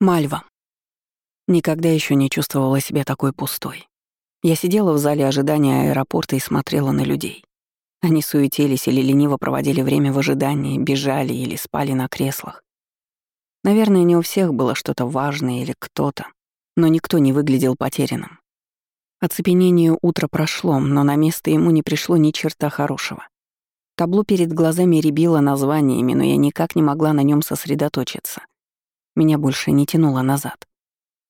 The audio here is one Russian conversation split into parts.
Мальва. Никогда еще не чувствовала себя такой пустой. Я сидела в зале ожидания аэропорта и смотрела на людей. Они суетились или лениво проводили время в ожидании, бежали или спали на креслах. Наверное, не у всех было что-то важное или кто-то, но никто не выглядел потерянным. Оцепенение утра прошло, но на место ему не пришло ни черта хорошего. Табло перед глазами рябило названиями, но я никак не могла на нем сосредоточиться. Меня больше не тянуло назад.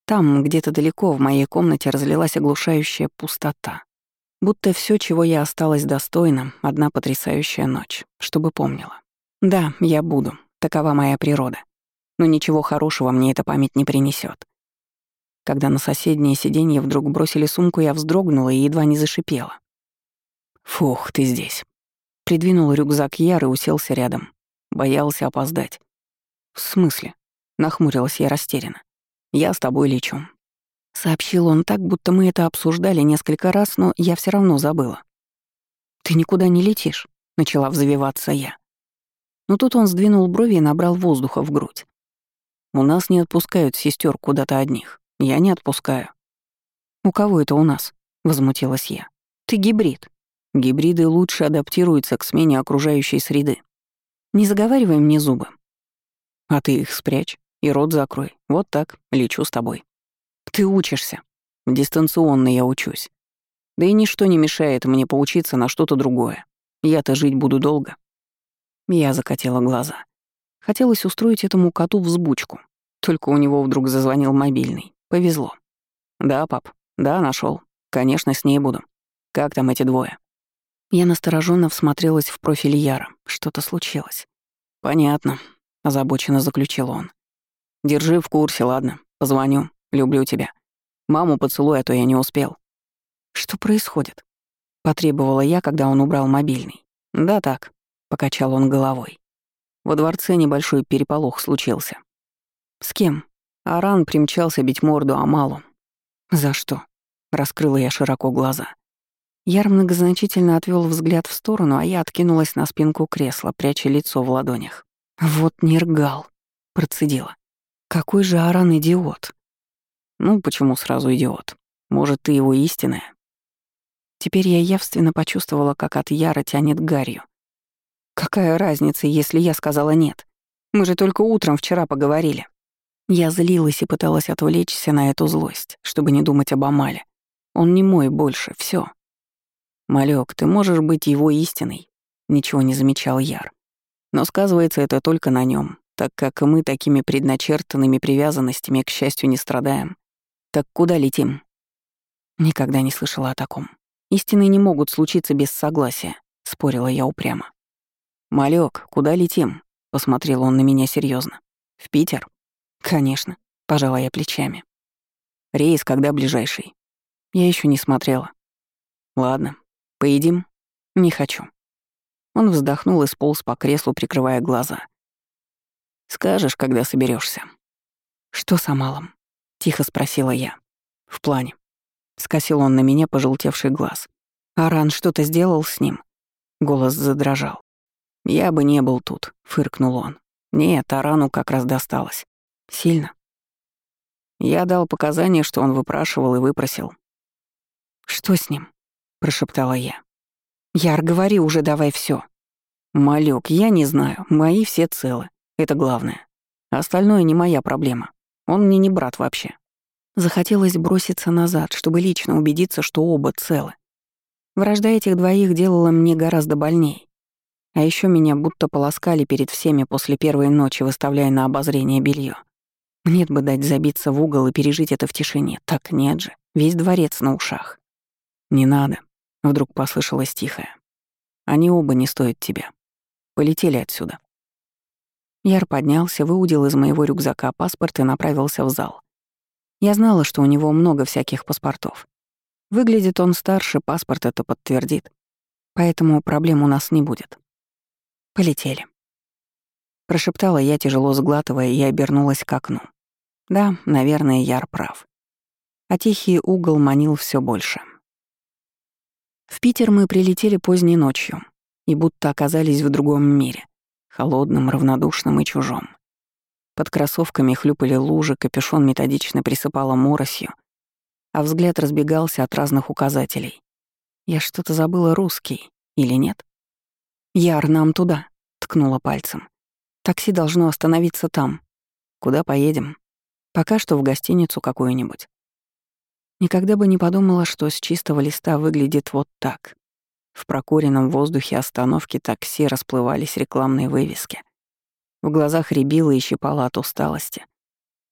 Там, где-то далеко, в моей комнате разлилась оглушающая пустота. Будто все, чего я осталась достойным, одна потрясающая ночь, чтобы помнила. Да, я буду, такова моя природа. Но ничего хорошего мне эта память не принесет. Когда на соседнее сиденье вдруг бросили сумку, я вздрогнула и едва не зашипела. «Фух, ты здесь». Придвинул рюкзак Яр и уселся рядом. Боялся опоздать. «В смысле?» — нахмурилась я растерянно. «Я с тобой лечу». Сообщил он так, будто мы это обсуждали несколько раз, но я все равно забыла. «Ты никуда не летишь», — начала взвиваться я. Но тут он сдвинул брови и набрал воздуха в грудь. «У нас не отпускают сестер куда-то одних. Я не отпускаю. У кого это у нас? Возмутилась я. Ты гибрид. Гибриды лучше адаптируются к смене окружающей среды. Не заговаривай мне зубы. А ты их спрячь и рот закрой. Вот так, лечу с тобой. Ты учишься. Дистанционно я учусь. Да и ничто не мешает мне поучиться на что-то другое. Я-то жить буду долго. Я закатила глаза. Хотелось устроить этому коту взбучку. Только у него вдруг зазвонил мобильный. Повезло. Да, пап. Да, нашел. Конечно, с ней буду. Как там эти двое? Я настороженно всмотрелась в профиль Яра. Что-то случилось. Понятно, озабоченно заключил он. Держи в курсе, ладно? Позвоню. Люблю тебя. Маму поцелуй, а то я не успел. Что происходит? Потребовала я, когда он убрал мобильный. Да так, покачал он головой. Во дворце небольшой переполох случился. С кем? Аран примчался бить морду Амалу. «За что?» — раскрыла я широко глаза. Яр многозначительно отвел взгляд в сторону, а я откинулась на спинку кресла, пряча лицо в ладонях. «Вот нергал», — процедила. «Какой же Аран идиот!» «Ну, почему сразу идиот? Может, ты его истинная?» Теперь я явственно почувствовала, как от Яра тянет гарью. «Какая разница, если я сказала нет? Мы же только утром вчера поговорили». Я злилась и пыталась отвлечься на эту злость, чтобы не думать об Амале. Он не мой больше, все. Малек, ты можешь быть его истиной. Ничего не замечал Яр. Но сказывается это только на нем, так как мы такими предначертанными привязанностями, к счастью, не страдаем. Так куда летим? Никогда не слышала о таком. Истины не могут случиться без согласия, спорила я упрямо. Малек, куда летим? Посмотрел он на меня серьезно. В Питер? «Конечно», — пожала я плечами. «Рейс когда ближайший?» Я еще не смотрела. «Ладно, поедим?» «Не хочу». Он вздохнул и сполз по креслу, прикрывая глаза. «Скажешь, когда соберешься. «Что с Амалом?» — тихо спросила я. «В плане». Скосил он на меня пожелтевший глаз. «Аран что-то сделал с ним?» Голос задрожал. «Я бы не был тут», — фыркнул он. «Нет, Арану как раз досталось. Сильно. Я дал показания, что он выпрашивал и выпросил. «Что с ним?» — прошептала я. «Яр, говори уже, давай все. «Малек, я не знаю, мои все целы. Это главное. Остальное не моя проблема. Он мне не брат вообще». Захотелось броситься назад, чтобы лично убедиться, что оба целы. Вражда этих двоих делала мне гораздо больней. А еще меня будто полоскали перед всеми после первой ночи, выставляя на обозрение белье. Нет бы дать забиться в угол и пережить это в тишине. Так нет же. Весь дворец на ушах. «Не надо», — вдруг послышалось тихое. «Они оба не стоят тебя. Полетели отсюда». Яр поднялся, выудил из моего рюкзака паспорт и направился в зал. Я знала, что у него много всяких паспортов. Выглядит он старше, паспорт это подтвердит. Поэтому проблем у нас не будет. Полетели. Прошептала я, тяжело сглатывая, и обернулась к окну. Да, наверное, Яр прав. А тихий угол манил все больше. В Питер мы прилетели поздней ночью и будто оказались в другом мире, холодном, равнодушном и чужом. Под кроссовками хлюпали лужи, капюшон методично присыпала моросью, а взгляд разбегался от разных указателей. Я что-то забыла русский или нет? «Яр, нам туда», — ткнула пальцем. «Такси должно остановиться там. Куда поедем? Пока что в гостиницу какую-нибудь». Никогда бы не подумала, что с чистого листа выглядит вот так. В прокуренном воздухе остановки такси расплывались рекламные вывески. В глазах рябило и щипало от усталости.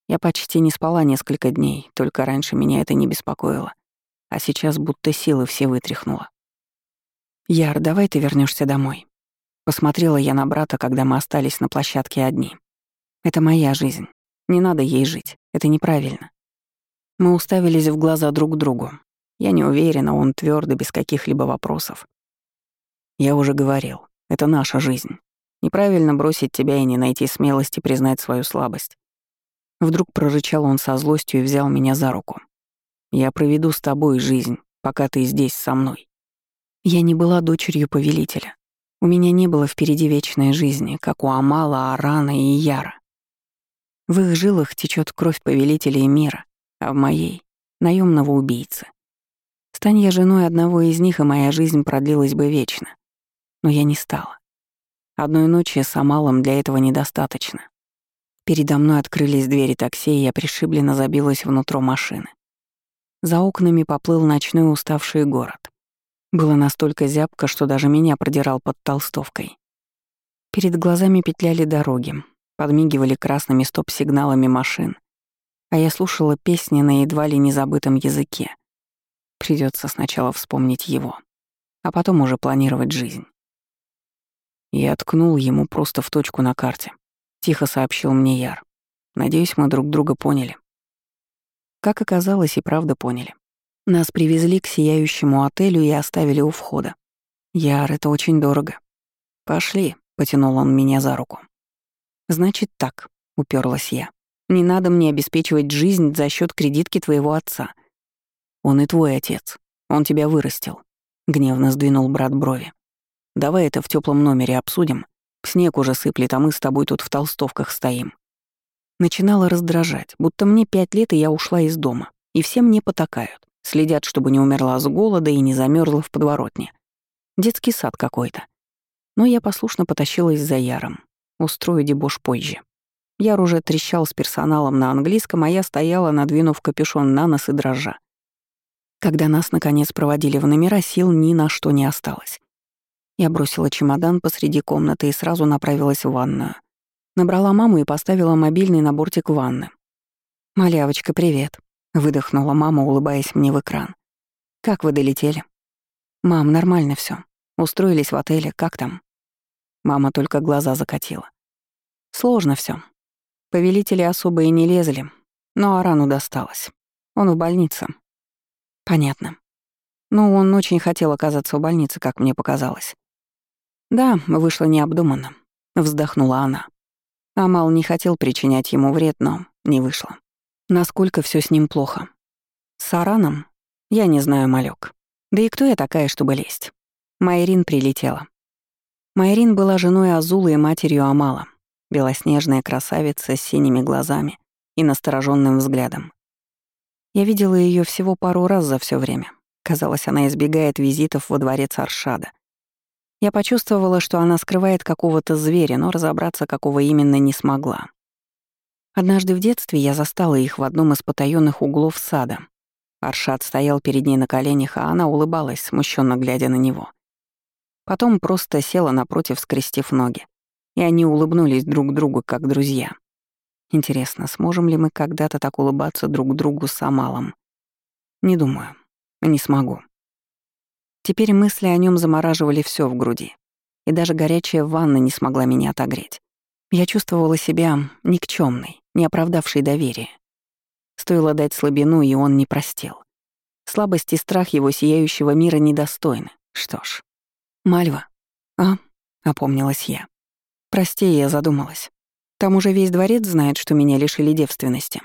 Я почти не спала несколько дней, только раньше меня это не беспокоило. А сейчас будто силы все вытряхнула. «Яр, давай ты вернешься домой». Посмотрела я на брата, когда мы остались на площадке одни. «Это моя жизнь. Не надо ей жить. Это неправильно». Мы уставились в глаза друг другу. Я не уверена, он твердо, без каких-либо вопросов. Я уже говорил, это наша жизнь. Неправильно бросить тебя и не найти смелости признать свою слабость. Вдруг прорычал он со злостью и взял меня за руку. «Я проведу с тобой жизнь, пока ты здесь со мной». Я не была дочерью повелителя. У меня не было впереди вечной жизни, как у Амала, Арана и Яра. В их жилах течет кровь повелителей мира, а в моей — наемного убийцы. Стань я женой одного из них, и моя жизнь продлилась бы вечно. Но я не стала. Одной ночи с Амалом для этого недостаточно. Передо мной открылись двери такси, и я пришибленно забилась внутрь машины. За окнами поплыл ночной уставший город. Было настолько зябко, что даже меня продирал под толстовкой. Перед глазами петляли дороги, подмигивали красными стоп-сигналами машин, а я слушала песни на едва ли незабытом языке. Придется сначала вспомнить его, а потом уже планировать жизнь. Я ткнул ему просто в точку на карте. — тихо сообщил мне Яр. «Надеюсь, мы друг друга поняли». Как оказалось, и правда поняли. Нас привезли к сияющему отелю и оставили у входа. «Яр, это очень дорого». «Пошли», — потянул он меня за руку. «Значит так», — уперлась я. «Не надо мне обеспечивать жизнь за счет кредитки твоего отца. Он и твой отец. Он тебя вырастил», — гневно сдвинул брат брови. «Давай это в теплом номере обсудим, Снег уже сыплет, а мы с тобой тут в толстовках стоим. Начинало раздражать, будто мне пять лет, и я ушла из дома. И все мне потакают. Следят, чтобы не умерла с голода и не замерзла в подворотне. Детский сад какой-то. Но я послушно потащилась за Яром. Устрою дебош позже. Яр уже трещал с персоналом на английском, а я стояла, надвинув капюшон на нос и дрожа. Когда нас, наконец, проводили в номера, сил ни на что не осталось. Я бросила чемодан посреди комнаты и сразу направилась в ванную. Набрала маму и поставила мобильный на бортик ванны. «Малявочка, привет», — выдохнула мама, улыбаясь мне в экран. «Как вы долетели?» «Мам, нормально все. Устроились в отеле, как там?» Мама только глаза закатила. «Сложно все. Повелители особо и не лезли, но Арану досталось. Он в больнице». «Понятно. Ну, он очень хотел оказаться в больнице, как мне показалось. «Да, вышло необдуманно», — вздохнула она. Амал не хотел причинять ему вред, но не вышло. Насколько все с ним плохо? С Араном? Я не знаю, малек. Да и кто я такая, чтобы лезть? Майрин прилетела. Майрин была женой Азулы и матерью Амала, белоснежная красавица с синими глазами и настороженным взглядом. Я видела ее всего пару раз за все время. Казалось, она избегает визитов во дворец Аршада. Я почувствовала, что она скрывает какого-то зверя, но разобраться, какого именно, не смогла. Однажды в детстве я застала их в одном из потаённых углов сада. Аршат стоял перед ней на коленях, а она улыбалась, смущенно глядя на него. Потом просто села напротив, скрестив ноги. И они улыбнулись друг другу, как друзья. Интересно, сможем ли мы когда-то так улыбаться друг другу с Амалом? Не думаю. Не смогу. Теперь мысли о нем замораживали все в груди. И даже горячая ванна не смогла меня отогреть. Я чувствовала себя никчемной, не оправдавшей доверия. Стоило дать слабину, и он не простил. Слабость и страх его сияющего мира недостойны. Что ж. «Мальва». «А?» — опомнилась я. «Прости, я задумалась. Там уже весь дворец знает, что меня лишили девственности».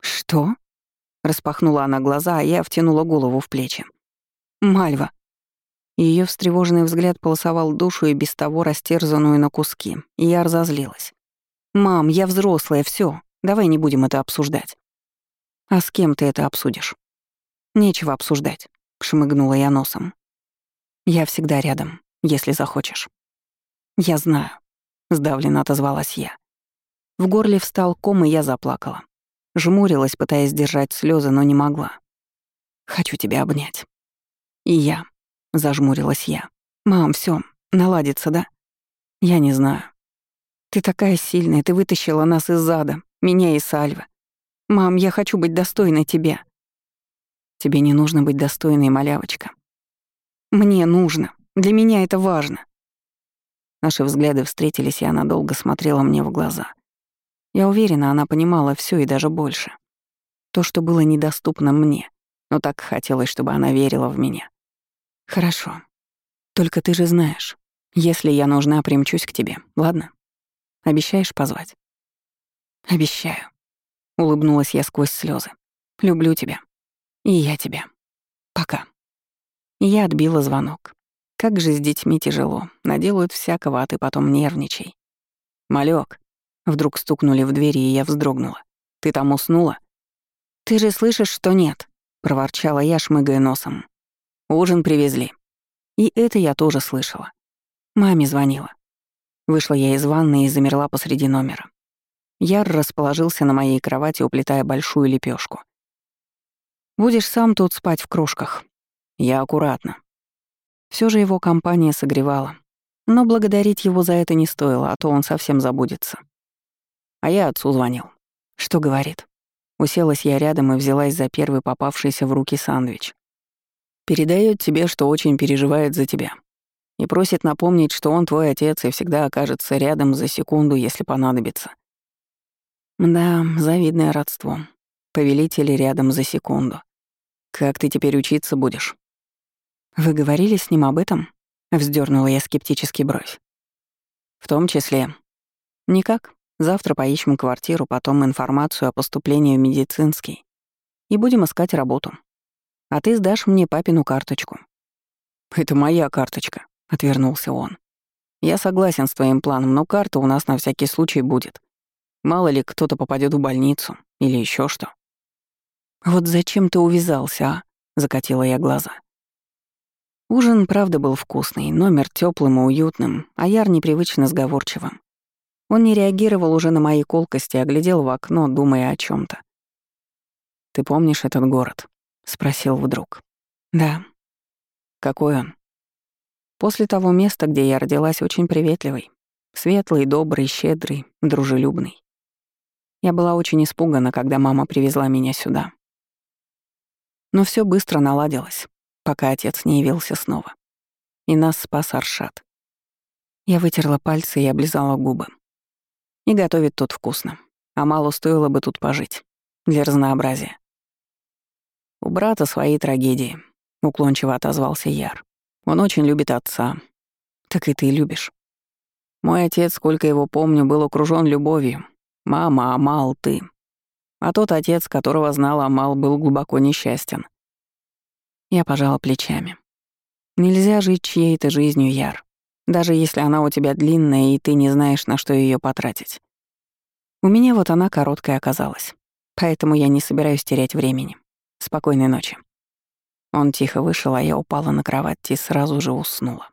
«Что?» — распахнула она глаза, а я втянула голову в плечи. «Мальва, ее встревоженный взгляд полосовал душу и без того растерзанную на куски, и я разозлилась. «Мам, я взрослая, все. Давай не будем это обсуждать». «А с кем ты это обсудишь?» «Нечего обсуждать», — шмыгнула я носом. «Я всегда рядом, если захочешь». «Я знаю», — сдавленно отозвалась я. В горле встал ком, и я заплакала. Жмурилась, пытаясь сдержать слезы, но не могла. «Хочу тебя обнять». «И я», — зажмурилась я. «Мам, все, наладится, да?» «Я не знаю. Ты такая сильная, ты вытащила нас из ада, меня и Сальва. Мам, я хочу быть достойной тебя». «Тебе не нужно быть достойной, малявочка». «Мне нужно. Для меня это важно». Наши взгляды встретились, и она долго смотрела мне в глаза. Я уверена, она понимала все и даже больше. То, что было недоступно мне, но так хотелось, чтобы она верила в меня. «Хорошо. Только ты же знаешь, если я нужна, примчусь к тебе, ладно? Обещаешь позвать?» «Обещаю», — улыбнулась я сквозь слезы. «Люблю тебя. И я тебя. Пока». я отбила звонок. Как же с детьми тяжело. Наделают всякого, а ты потом нервничай. «Малек», Вдруг стукнули в двери, и я вздрогнула. «Ты там уснула?» «Ты же слышишь, что нет», — проворчала я, шмыгая носом. «Ужин привезли». И это я тоже слышала. Маме звонила. Вышла я из ванны и замерла посреди номера. Яр расположился на моей кровати, уплетая большую лепешку. «Будешь сам тут спать в кружках». Я аккуратно. Все же его компания согревала. Но благодарить его за это не стоило, а то он совсем забудется. А я отцу звонил. Что говорит? Уселась я рядом и взялась за первый попавшийся в руки сандвич. Передает тебе, что очень переживает за тебя. И просит напомнить, что он твой отец и всегда окажется рядом за секунду, если понадобится. Да, завидное родство. Повелители рядом за секунду. Как ты теперь учиться будешь? Вы говорили с ним об этом? Вздернула я скептически бровь. В том числе. Никак. Завтра поищем квартиру, потом информацию о поступлении в медицинский. И будем искать работу. А ты сдашь мне папину карточку». «Это моя карточка», — отвернулся он. «Я согласен с твоим планом, но карта у нас на всякий случай будет. Мало ли кто-то попадет в больницу или еще что». «Вот зачем ты увязался, а?» — закатила я глаза. Ужин, правда, был вкусный, номер теплым и уютным, а Яр непривычно сговорчивым. Он не реагировал уже на мои колкости, а глядел в окно, думая о чем то «Ты помнишь этот город?» — спросил вдруг. «Да». «Какой он?» После того места, где я родилась, очень приветливый. Светлый, добрый, щедрый, дружелюбный. Я была очень испугана, когда мама привезла меня сюда. Но все быстро наладилось, пока отец не явился снова. И нас спас Аршат. Я вытерла пальцы и облизала губы. И готовит тут вкусно. А мало стоило бы тут пожить. Для разнообразия. У брата свои трагедии, уклончиво отозвался Яр. Он очень любит отца. Так и ты любишь. Мой отец, сколько его помню, был окружен любовью. Мама, Амал, ты. А тот отец, которого знал Амал, был глубоко несчастен. Я пожала плечами. Нельзя жить чьей-то жизнью, Яр даже если она у тебя длинная, и ты не знаешь, на что ее потратить. У меня вот она короткая оказалась, поэтому я не собираюсь терять времени. Спокойной ночи. Он тихо вышел, а я упала на кровать и сразу же уснула.